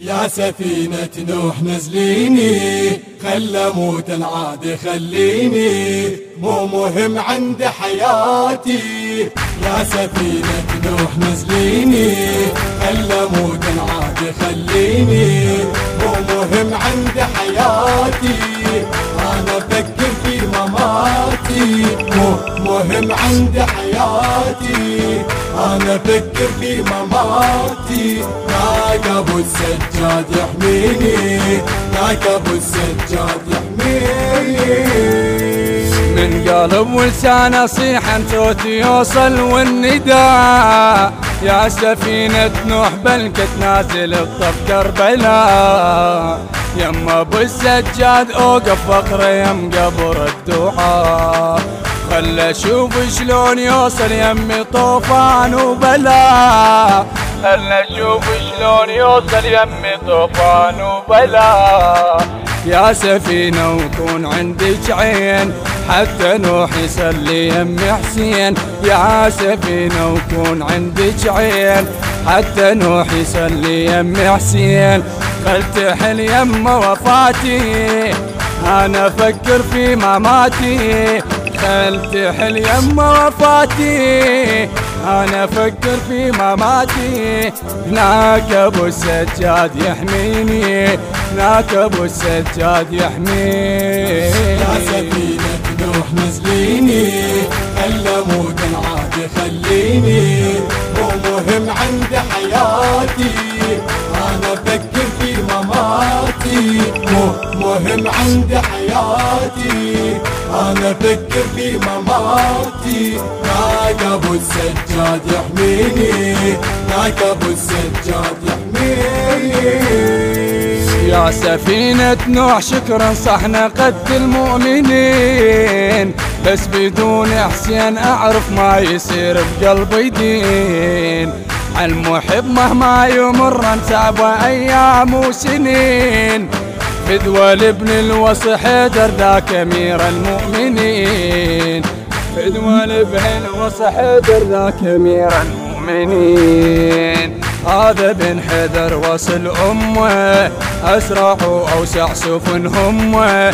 يا سفينة نوح نزليني خل موت العاد خليني مو مهم عند حياتي. يا سفينة نوح نزليني حياتي. أنا أفكر في مماتي. ناك أبو السجاد يحميني. ناك أبو السجاد يحميني. من قلب ولسان أصيح صوتي يوصل والنداء. يا سفينة نوح بلكت نازل الطف كربلاء. يما أبو السجاد أوقف فقره يم قبر الدعاء خل أشوف شلون يوصل يمي طوفان وبلاء خل أشوف شلون يوصل يمي طوفان وبلاء يا سفينة وكون عندك عين حتى نوح يصلي يم حسين. يا سفينة وكون عندك عين حتى نوح يصلي يم حسين. خل تحل يم وفاتي أنا أفكر في مماتي خل تحل يم وفاتي. أنا أفكر في مماتي هناك أبو السجاد يحميني. هناك أبو السجاد يحميني. يا سفينة نوح نزليني. عند حياتي. أنا أفكر في مماتي. ناك أبو السجاد يحميني. ناك أبو السجاد يحميني. يا سفينة نوح شكرا صحنا قد المؤمنين. بس بدون حسين أعرف ما يصير بقلبي دين. المحب مهما يمر نتابع أيام وسنين. فدوى لابن الوصي حيدر ذاك أمير المؤمنين. فدوى لابن الوصي حيدر ذاك أمير المؤمنين. هذا بن حذر وصل أمه أسرع وأوسع سفن همه.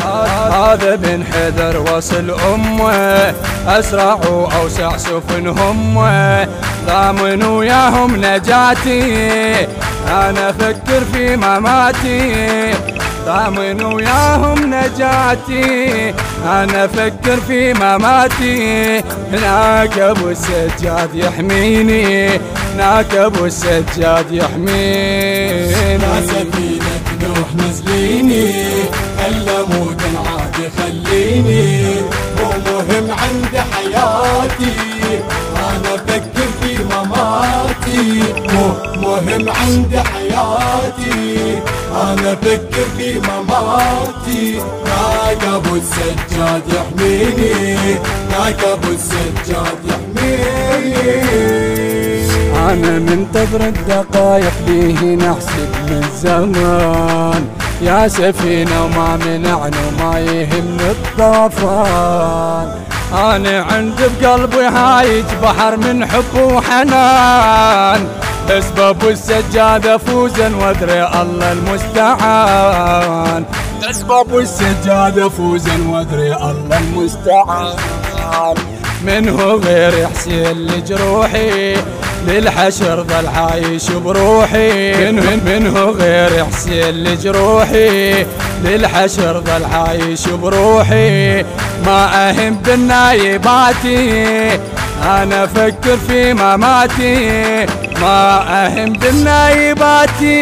هذا بن حذر وصل أمه أسرع وأوسع سفن همه. ضامن وياهم نجاتي أنا أفكر في مماتي. ضامن وياهم نجاتي أنا أفكر في مماتي هناك أبو السجاد يحميني هناك أبو السجاد يحميني. سفينة نوح نزليني خل موت العاد خليني مو مهم عند حياتي أنا أفكر في مماتي مو مهم عند حياتي. أنا أفكر في مماتي. ناك أبو السجاد يحميني. ناك أبو السجاد يحميني. أنا منتظر الدقايق بيه نحسب من زمان يا سفينة وما منعنا وما يهمني الطوفان. أنا عند بقلبي هايج بحر من حب وحنان بس بابو السجاد افوزا وادري الله المستعان. بس بابو السجاد افوزا وادري الله المستعان. منه غير حسين لجروحي للحشر ظل عايش بروحي. منه, منه غير حسين لجروحي للحشر ظل عايش بروحي. ما أهم بالنايباتي أنا أفكر في مماتي ما أهم بالنايباتي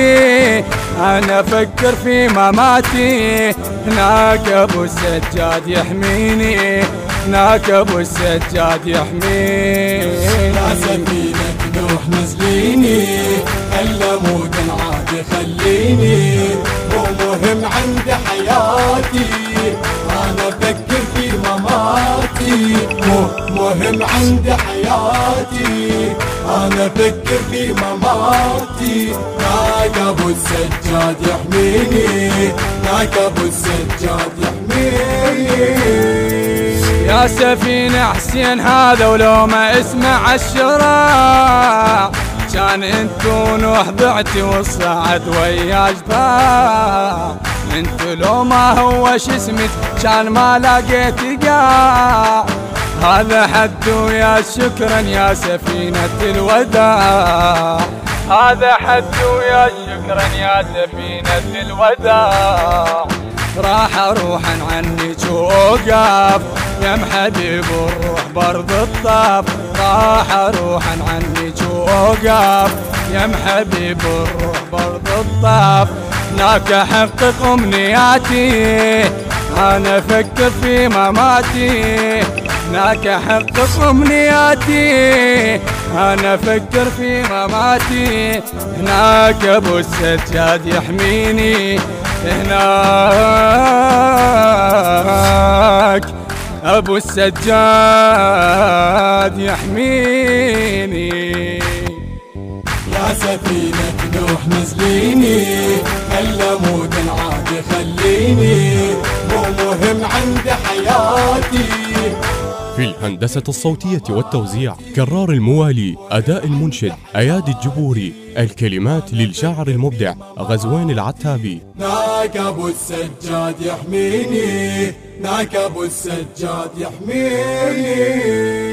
أنا أفكر في مماتي هناك أبو السجاد يحميني هناك أبو السجاد يحميني. مهم عند حياتي. أنا أفكر في مماتي. ناك أبو السجاد يحميني. ناك أبو السجاد يحميني. يا سفينة حسين هذا ولو ما اسمع الشراع كان انتو نوح ضعتي والصعد ويا جبال انتو لو ما هو اسمك؟ كان ما لقيت قاع هذا حد ويا شكرا يا سفينة الوداع. هذا حد ويا شكرا يا سفينة الوداع. راح أروح عنك ووقف يا محبيب الروح برض الطاف. راح أروح عنك ووقف يا محبيب الروح برض الطاف. هناك احقق امنياتي أنا أفكر في مماتي. هناك احقق امنياتي أنا أفكر في مماتي. هناك أبو السجاد يحميني. هناك أبو السجاد يحميني. يا سفينة نوح نزليني. هلا مو في الهندسة الصوتية والتوزيع. كرار الموالي أداء المنشد أيادي الجبوري الكلمات للشاعر المبدع غزوين العتابي. ناك أبو السجاد يحميني ناك أبو السجاد يحميني.